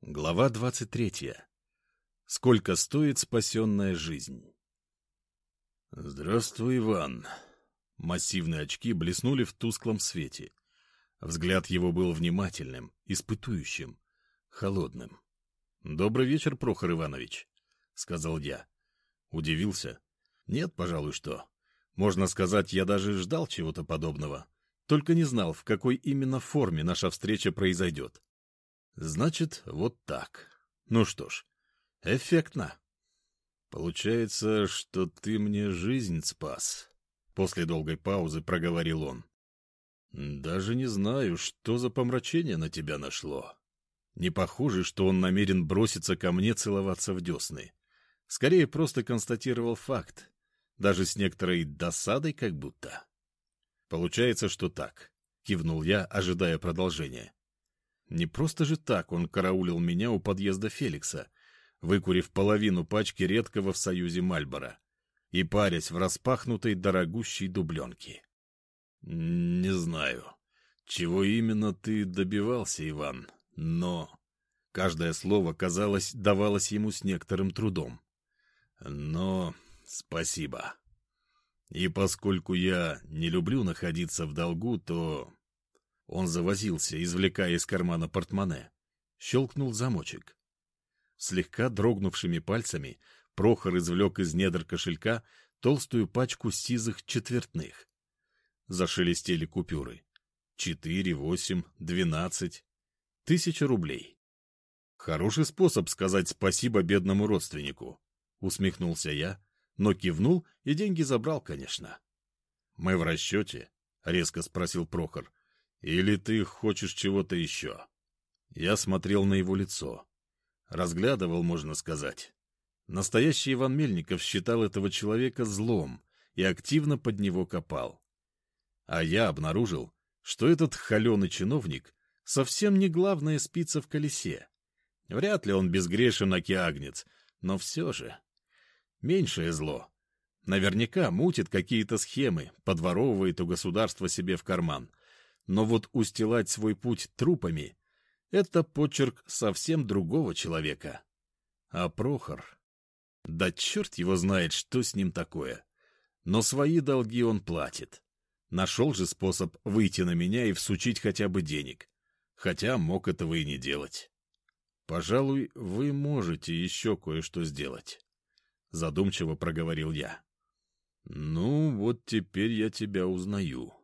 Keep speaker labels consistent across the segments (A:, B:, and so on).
A: Глава 23. Сколько стоит спасенная жизнь? «Здравствуй, Иван». Массивные очки блеснули в тусклом свете. Взгляд его был внимательным, испытующим, холодным. «Добрый вечер, Прохор Иванович», — сказал я. Удивился. «Нет, пожалуй, что. Можно сказать, я даже ждал чего-то подобного. Только не знал, в какой именно форме наша встреча произойдет. Значит, вот так. Ну что ж, эффектно. Получается, что ты мне жизнь спас. После долгой паузы проговорил он. Даже не знаю, что за помрачение на тебя нашло. Не похоже, что он намерен броситься ко мне целоваться в десны. Скорее, просто констатировал факт. Даже с некоторой досадой как будто. Получается, что так. Кивнул я, ожидая продолжения. Не просто же так он караулил меня у подъезда Феликса, выкурив половину пачки редкого в Союзе Мальбора и парясь в распахнутой дорогущей дубленке. Не знаю, чего именно ты добивался, Иван, но... Каждое слово, казалось, давалось ему с некоторым трудом. Но спасибо. И поскольку я не люблю находиться в долгу, то он завозился, извлекая из кармана портмоне. Щелкнул замочек. Слегка дрогнувшими пальцами Прохор извлек из недр кошелька толстую пачку сизых четвертных. Зашелестели купюры. Четыре, восемь, двенадцать. Тысяча рублей. Хороший способ сказать спасибо бедному родственнику. Усмехнулся я, но кивнул и деньги забрал, конечно. — Мы в расчете? — резко спросил Прохор. Или ты хочешь чего-то еще? Я смотрел на его лицо. Разглядывал, можно сказать. Настоящий Иван Мельников считал этого человека злом и активно под него копал. А я обнаружил, что этот холеный чиновник совсем не главная спица в колесе. Вряд ли он безгрешен океагнец, но все же. Меньшее зло. Наверняка мутит какие-то схемы, подворовывает у государства себе в карман, но вот устилать свой путь трупами — это почерк совсем другого человека. А Прохор... Да черт его знает, что с ним такое. Но свои долги он платит. Нашел же способ выйти на меня и всучить хотя бы денег. Хотя мог этого и не делать. Пожалуй, вы можете еще кое-что сделать. Задумчиво проговорил я. Ну, вот теперь я тебя узнаю.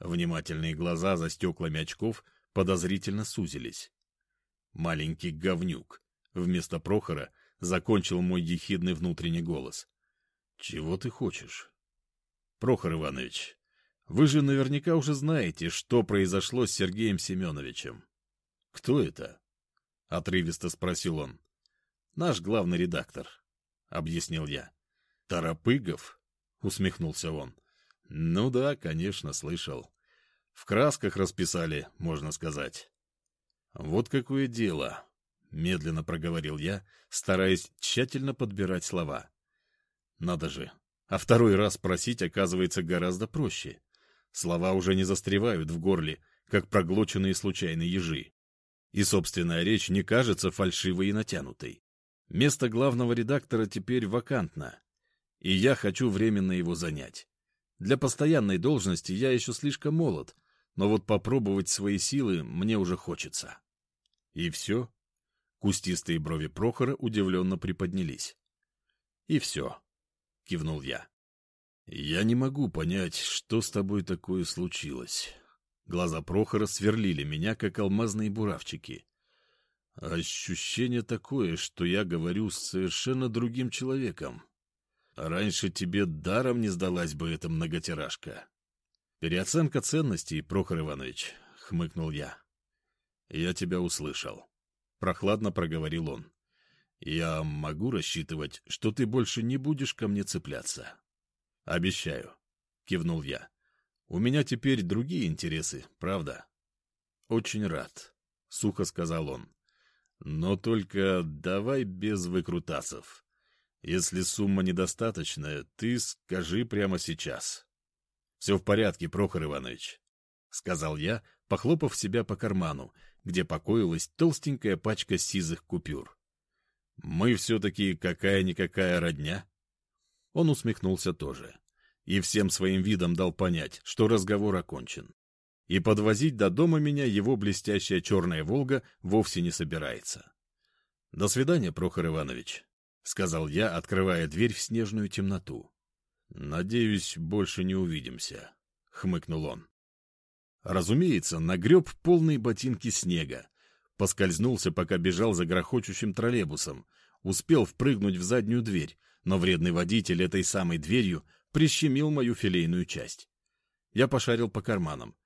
A: Внимательные глаза за стеклами очков подозрительно сузились. Маленький говнюк. Вместо Прохора закончил мой ехидный внутренний голос. «Чего ты хочешь?» «Прохор Иванович, вы же наверняка уже знаете, что произошло с Сергеем Семеновичем». «Кто это?» — отрывисто спросил он. «Наш главный редактор», — объяснил я. «Торопыгов?» — усмехнулся он. Ну да, конечно, слышал. В красках расписали, можно сказать. Вот какое дело, медленно проговорил я, стараясь тщательно подбирать слова. Надо же, а второй раз просить оказывается гораздо проще. Слова уже не застревают в горле, как проглоченные случайные ежи. И собственная речь не кажется фальшивой и натянутой. Место главного редактора теперь вакантно, и я хочу временно его занять. Для постоянной должности я еще слишком молод, но вот попробовать свои силы мне уже хочется. И все? Кустистые брови Прохора удивленно приподнялись. И все, кивнул я. Я не могу понять, что с тобой такое случилось. Глаза Прохора сверлили меня, как алмазные буравчики. Ощущение такое, что я говорю с совершенно другим человеком. Раньше тебе даром не сдалась бы эта многотиражка. Переоценка ценностей, Прохор Иванович, — хмыкнул я. Я тебя услышал. Прохладно проговорил он. Я могу рассчитывать, что ты больше не будешь ко мне цепляться. Обещаю, — кивнул я. У меня теперь другие интересы, правда? Очень рад, — сухо сказал он. Но только давай без выкрутасов. Если сумма недостаточная, ты скажи прямо сейчас. — Все в порядке, Прохор Иванович, — сказал я, похлопав себя по карману где покоилась толстенькая пачка сизых купюр. «Мы все-таки какая-никакая родня?» Он усмехнулся тоже и всем своим видом дал понять, что разговор окончен. И подвозить до дома меня его блестящая черная «Волга» вовсе не собирается. — До свидания, Прохор Иванович, — сказал я, открывая дверь в снежную темноту. — Надеюсь, больше не увидимся, — хмыкнул он. Разумеется, нагреб полные ботинки снега, поскользнулся, пока бежал за грохочущим троллейбусом, успел впрыгнуть в заднюю дверь, но вредный водитель этой самой дверью прищемил мою филейную часть. Я пошарил по карманам.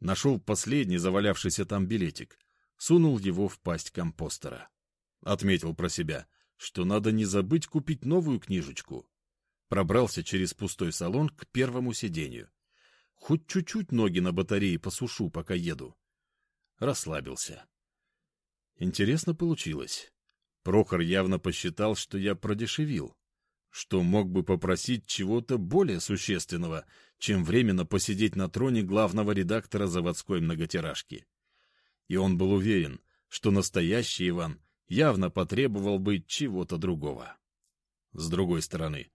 A: Нашел последний завалявшийся там билетик. Сунул его в пасть компостера. Отметил про себя, что надо не забыть купить новую книжечку. Пробрался через пустой салон к первому сиденью. Хоть чуть-чуть ноги на батарее посушу, пока еду. Расслабился. Интересно получилось. Прохор явно посчитал, что я продешевил что мог бы попросить чего-то более существенного, чем временно посидеть на троне главного редактора заводской многотиражки. И он был уверен, что настоящий Иван явно потребовал бы чего-то другого. С другой стороны,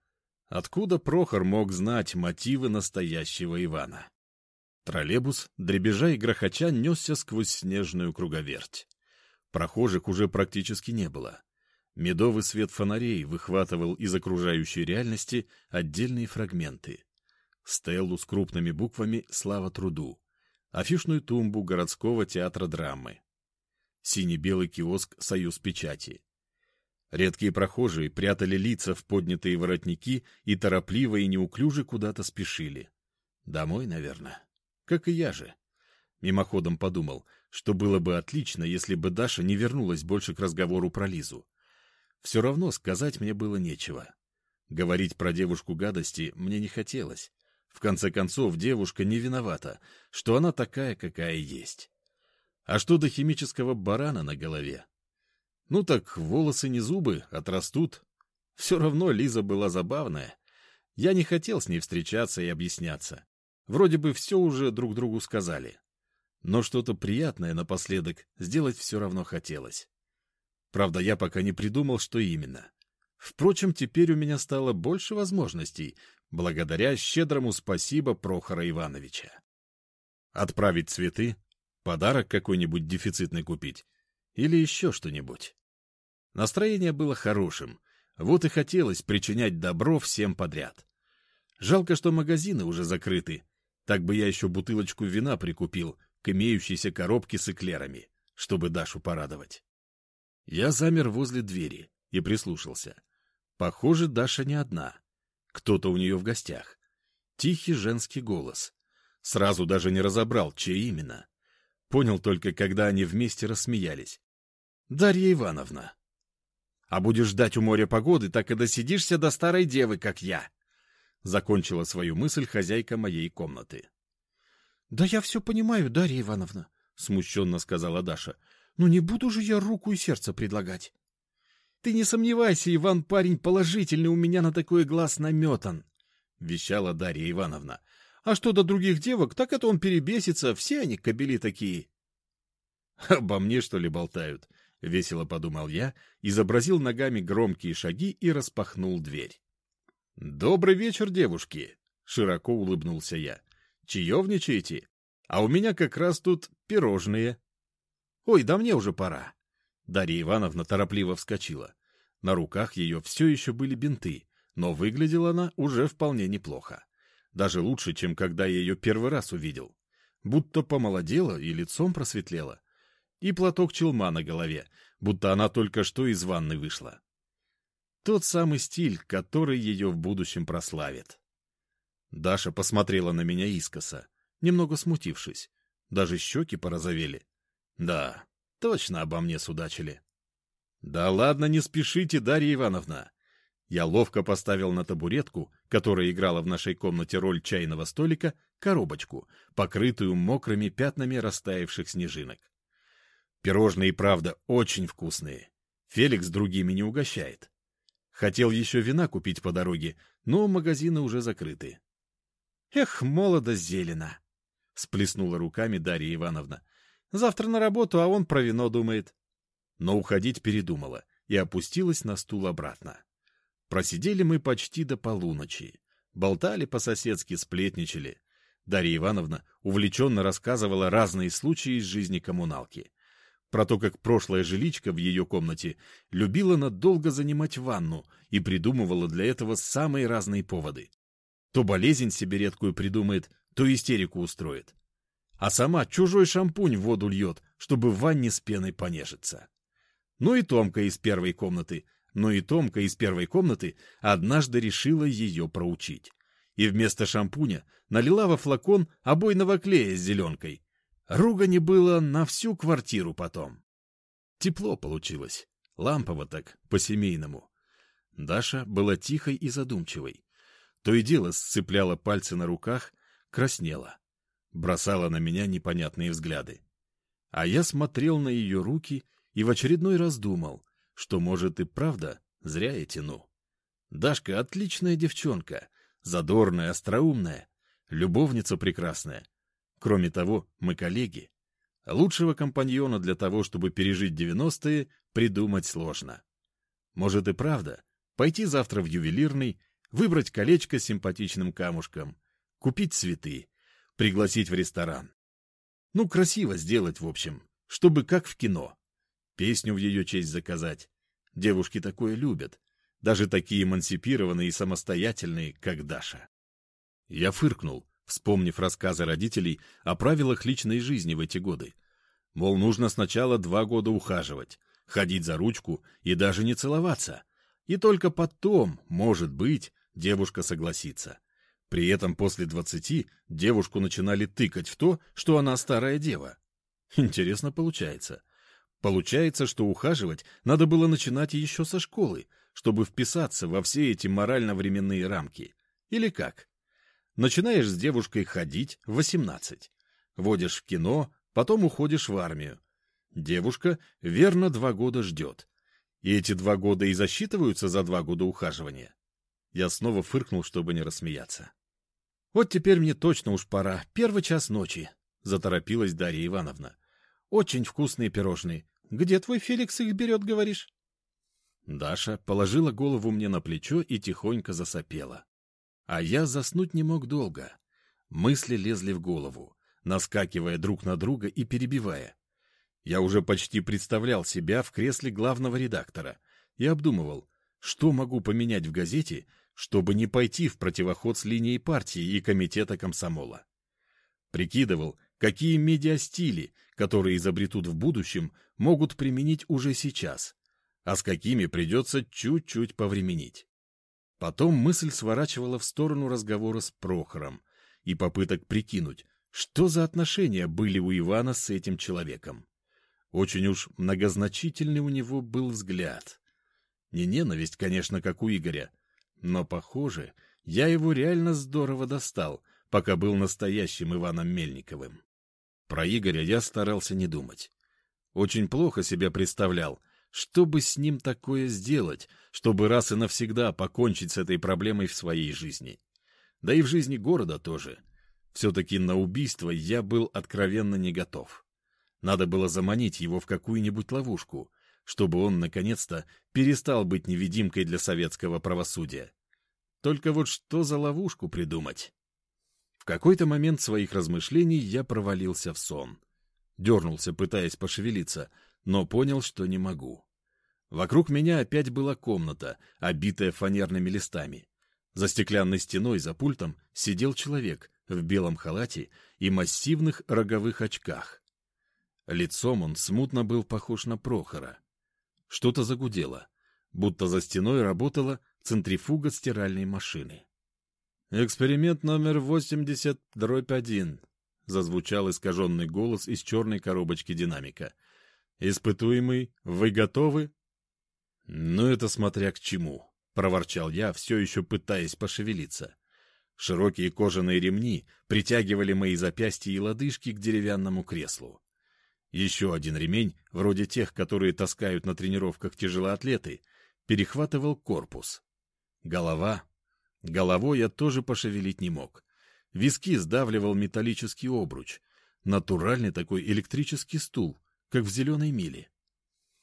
A: откуда Прохор мог знать мотивы настоящего Ивана? Троллейбус, дребезжа и грохоча, несся сквозь снежную круговерть. Прохожих уже практически не было. Медовый свет фонарей выхватывал из окружающей реальности отдельные фрагменты. Стеллу с крупными буквами «Слава труду», афишную тумбу городского театра драмы, синий-белый киоск «Союз печати». Редкие прохожие прятали лица в поднятые воротники и торопливо и неуклюже куда-то спешили. Домой, наверное. Как и я же. Мимоходом подумал, что было бы отлично, если бы Даша не вернулась больше к разговору про Лизу. Все равно сказать мне было нечего. Говорить про девушку гадости мне не хотелось. В конце концов, девушка не виновата, что она такая, какая есть. А что до химического барана на голове? Ну так волосы не зубы, отрастут. Все равно Лиза была забавная. Я не хотел с ней встречаться и объясняться. Вроде бы все уже друг другу сказали. Но что-то приятное напоследок сделать все равно хотелось. Правда, я пока не придумал, что именно. Впрочем, теперь у меня стало больше возможностей, благодаря щедрому спасибо Прохора Ивановича. Отправить цветы, подарок какой-нибудь дефицитный купить или еще что-нибудь. Настроение было хорошим, вот и хотелось причинять добро всем подряд. Жалко, что магазины уже закрыты, так бы я еще бутылочку вина прикупил к имеющейся коробке с эклерами, чтобы Дашу порадовать. Я замер возле двери и прислушался. Похоже, Даша не одна. Кто-то у нее в гостях. Тихий женский голос. Сразу даже не разобрал, чей именно. Понял только, когда они вместе рассмеялись. «Дарья Ивановна». «А будешь ждать у моря погоды, так и досидишься до старой девы, как я», — закончила свою мысль хозяйка моей комнаты. «Да я все понимаю, Дарья Ивановна», — смущенно сказала Даша. Ну не буду же я руку и сердце предлагать. Ты не сомневайся, Иван парень положительный у меня на такой глаз наметан, — вещала Дарья Ивановна. А что до других девок, так это он перебесится, все они кобели такие. Обо мне, что ли, болтают? — весело подумал я, изобразил ногами громкие шаги и распахнул дверь. «Добрый вечер, девушки!» — широко улыбнулся я. «Чаевничаете? А у меня как раз тут пирожные». «Ой, да мне уже пора». Дарья Ивановна торопливо вскочила. На руках ее все еще были бинты, но выглядела она уже вполне неплохо. Даже лучше, чем когда я ее первый раз увидел. Будто помолодела и лицом просветлела. И платок челма на голове, будто она только что из ванны вышла. Тот самый стиль, который ее в будущем прославит. Даша посмотрела на меня искоса, немного смутившись. Даже щеки порозовели. Да, точно обо мне судачили. Да ладно, не спешите, Дарья Ивановна. Я ловко поставил на табуретку, которая играла в нашей комнате роль чайного столика, коробочку, покрытую мокрыми пятнами растаявших снежинок. Пирожные, правда, очень вкусные. Феликс другими не угощает. Хотел еще вина купить по дороге, но магазины уже закрыты. — Эх, молодо зелено! — сплеснула руками Дарья Ивановна.
B: Завтра на работу, а он про вино думает.
A: Но уходить передумала и опустилась на стул обратно. Просидели мы почти до полуночи. Болтали по-соседски, сплетничали. Дарья Ивановна увлеченно рассказывала разные случаи из жизни коммуналки. Про то, как прошлая жиличка в ее комнате любила надолго занимать ванну и придумывала для этого самые разные поводы. То болезнь себе редкую придумает, то истерику устроит. А сама чужой шампунь в воду льет, чтобы в ванне с пеной понежиться. Ну и Томка из первой комнаты. Ну и Томка из первой комнаты однажды решила ее проучить. И вместо шампуня налила во флакон обойного клея с зеленкой. Ругани было на всю квартиру потом. Тепло получилось. Лампово так, по-семейному. Даша была тихой и задумчивой. То и дело сцепляла пальцы на руках, краснела. Бросала на меня непонятные взгляды. А я смотрел на ее руки и в очередной раз думал, что, может, и правда зря я тяну. Дашка отличная девчонка, задорная, остроумная, любовница прекрасная. Кроме того, мы коллеги. Лучшего компаньона для того, чтобы пережить девяностые, придумать сложно. Может и правда, пойти завтра в ювелирный, выбрать колечко с симпатичным камушком, купить цветы, пригласить в ресторан. Ну, красиво сделать, в общем, чтобы как в кино. Песню в ее честь заказать. Девушки такое любят, даже такие эмансипированные и самостоятельные, как Даша. Я фыркнул, вспомнив рассказы родителей о правилах личной жизни в эти годы. Мол, нужно сначала два года ухаживать, ходить за ручку и даже не целоваться. И только потом, может быть, девушка согласится. При этом после двадцати девушку начинали тыкать в то, что она старая дева. Интересно получается. Получается, что ухаживать надо было начинать еще со школы, чтобы вписаться во все эти морально-временные рамки. Или как? Начинаешь с девушкой ходить в 18. Водишь в кино, потом уходишь в армию. Девушка верно два года ждет. И эти два года и засчитываются за два года ухаживания. Я снова фыркнул, чтобы не рассмеяться. «Вот теперь мне точно уж пора. Первый час ночи», — заторопилась Дарья Ивановна. «Очень вкусные пирожные. Где твой Феликс их берет, говоришь?» Даша положила голову мне на плечо и тихонько засопела. А я заснуть не мог долго. Мысли лезли в голову, наскакивая друг на друга и перебивая. Я уже почти представлял себя в кресле главного редактора и обдумывал, что могу поменять в газете, чтобы не пойти в противоход с линией партии и комитета комсомола. Прикидывал, какие медиастили, которые изобретут в будущем, могут применить уже сейчас, а с какими придется чуть-чуть повременить. Потом мысль сворачивала в сторону разговора с Прохором и попыток прикинуть, что за отношения были у Ивана с этим человеком. Очень уж многозначительный у него был взгляд. Не ненависть, конечно, как у Игоря, но, похоже, я его реально здорово достал, пока был настоящим Иваном Мельниковым. Про Игоря я старался не думать. Очень плохо себя представлял, что бы с ним такое сделать, чтобы раз и навсегда покончить с этой проблемой в своей жизни. Да и в жизни города тоже. Все-таки на убийство я был откровенно не готов. Надо было заманить его в какую-нибудь ловушку, чтобы он, наконец-то, перестал быть невидимкой для советского правосудия. Только вот что за ловушку придумать? Какой-то момент своих размышлений я провалился в сон. Дернулся, пытаясь пошевелиться — но понял, что не могу. Вокруг меня опять была комната, обитая фанерными листами. За стеклянной стеной за пультом сидел человек в белом халате и массивных роговых очках. Лицом он смутно был похож на Прохора. Что-то загудело, будто за стеной работала центрифуга стиральной машины. «Эксперимент номер 80, дробь 1», — зазвучал искаженный голос из черной коробочки динамика — «Испытуемый, вы готовы?» «Ну, это смотря к чему», — проворчал я, все еще пытаясь пошевелиться. Широкие кожаные ремни притягивали мои запястья и лодыжки к деревянному креслу. Еще один ремень, вроде тех, которые таскают на тренировках тяжелоатлеты, перехватывал корпус. Голова. Головой я тоже пошевелить не мог. Виски сдавливал металлический обруч, Натуральный такой электрический стул, как в «Зеленой миле».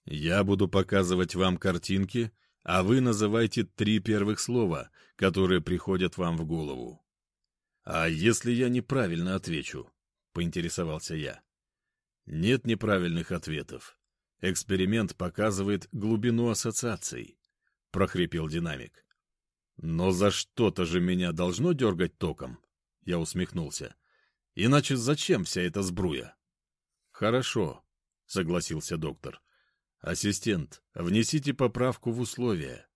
A: Я буду показывать вам картинки, а вы называйте три первых слова, которые приходят вам в голову. А если я неправильно отвечу? Поинтересовался я. Нет неправильных ответов. Эксперимент показывает глубину ассоциаций, прохрипел динамик. Но за что-то же меня должно дергать током, я усмехнулся. Иначе зачем вся эта сбруя? Хорошо, согласился доктор. Ассистент, внесите поправку в условия.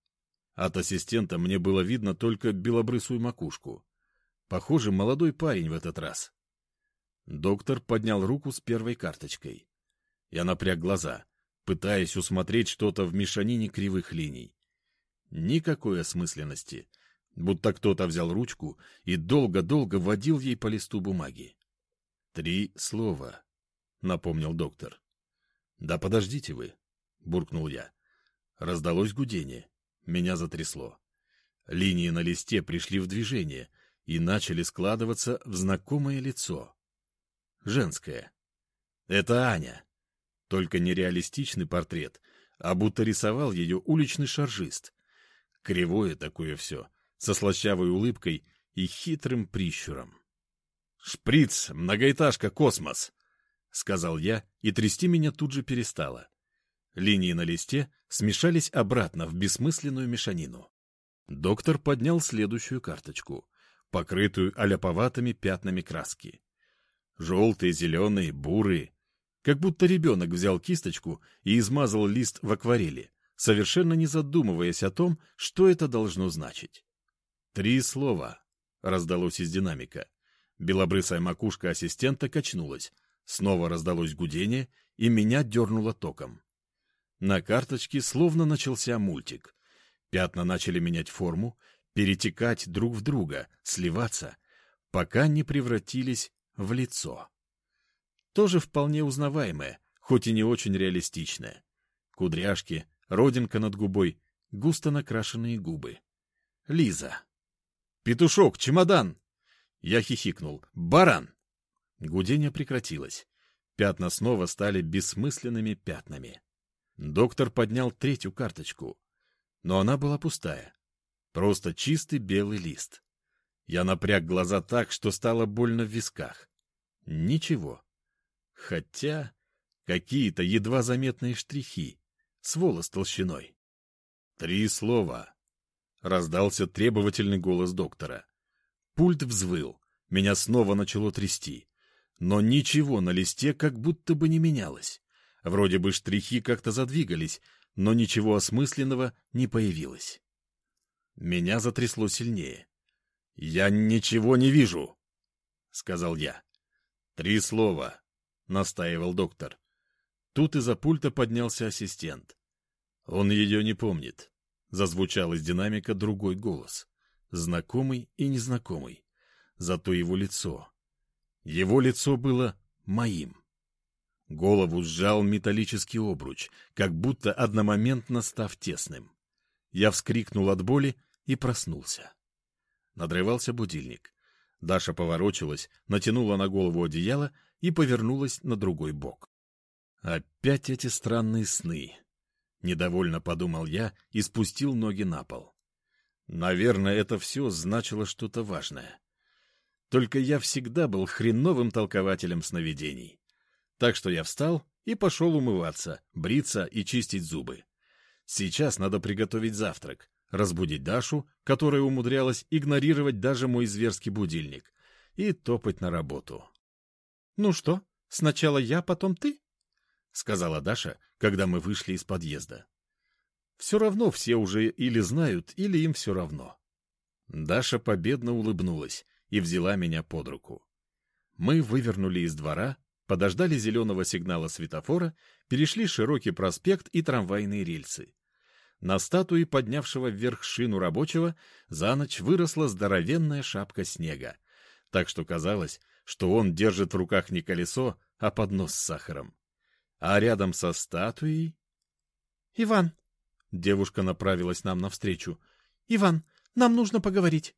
A: От ассистента мне было видно только белобрысую макушку. Похоже, молодой парень в этот раз. Доктор поднял руку с первой карточкой. Я напряг глаза, пытаясь усмотреть что-то в мешанине кривых линий. Никакой осмысленности — будто кто-то взял ручку и долго-долго водил ей по листу бумаги. «Три слова», — напомнил доктор. «Да подождите вы», — буркнул я. Раздалось гудение. Меня затрясло. Линии на листе пришли в движение и начали складываться в знакомое лицо. Женское. Это Аня. Только не реалистичный портрет, а будто рисовал ее уличный шаржист. Кривое такое все — со слащавой улыбкой и хитрым прищуром. «Шприц, многоэтажка, космос!» — сказал я, и трясти меня тут же перестало. Линии на листе смешались обратно в бессмысленную мешанину. Доктор поднял следующую карточку, покрытую аляповатыми пятнами краски. Желтые, зеленые, бурые. Как будто ребенок взял кисточку и измазал лист в акварели, совершенно не задумываясь о том, что это должно значить. «Три слова», — раздалось из динамика. Белобрысая макушка ассистента качнулась. Снова раздалось гудение, и меня дернуло током. На карточке словно начался мультик. Пятна начали менять форму, перетекать друг в друга, сливаться, пока не превратились в лицо. Тоже вполне узнаваемое, хоть и не очень реалистичное. Кудряшки, родинка над губой, густо накрашенные губы. Лиза. «Петушок, чемодан!» Я хихикнул. «Баран!» Гудение прекратилось. Пятна снова стали бессмысленными пятнами. Доктор поднял третью карточку, но она была пустая. Просто чистый белый лист. Я напряг глаза так, что стало больно в висках. Ничего. Хотя какие-то едва заметные штрихи с волос толщиной. Три слова. Раздался требовательный голос доктора. Пульт взвыл. Меня снова начало трясти. Но ничего на листе как будто бы не менялось. Вроде бы штрихи как-то задвигались, но ничего осмысленного не появилось. Меня затрясло сильнее. «Я ничего не вижу», — сказал я. «Три слова», — настаивал доктор. Тут из-за пульта поднялся ассистент. Он ее не помнит. Зазвучал из динамика другой голос. Знакомый и незнакомый. Зато его лицо. Его лицо было моим. Голову сжал металлический обруч, как будто одномоментно став тесным. Я вскрикнул от боли и проснулся. Надрывался будильник. Даша поворочилась, натянула на голову одеяло и повернулась на другой бок. Опять эти странные сны. Недовольно подумал я и спустил ноги на пол. Наверное, это все значило что-то важное. Только я всегда был хреновым толкователем сновидений. Так что я встал и пошел умываться, бриться и чистить зубы. Сейчас надо приготовить завтрак, разбудить Дашу, которая умудрялась игнорировать даже мой зверский будильник, и топать на работу. — Ну что, сначала я, потом ты? — сказала Даша, когда мы вышли из подъезда. Все равно все уже или знают, или им все равно. Даша победно улыбнулась и взяла меня под руку. Мы вывернули из двора, подождали зеленого сигнала светофора, перешли широкий проспект и трамвайные рельсы. На статуе, поднявшего вверх шину рабочего, за ночь выросла здоровенная шапка снега, так что казалось, что он держит в руках не колесо, а поднос с сахаром а рядом со статуей... — Иван! — девушка направилась нам навстречу. — Иван, нам нужно поговорить.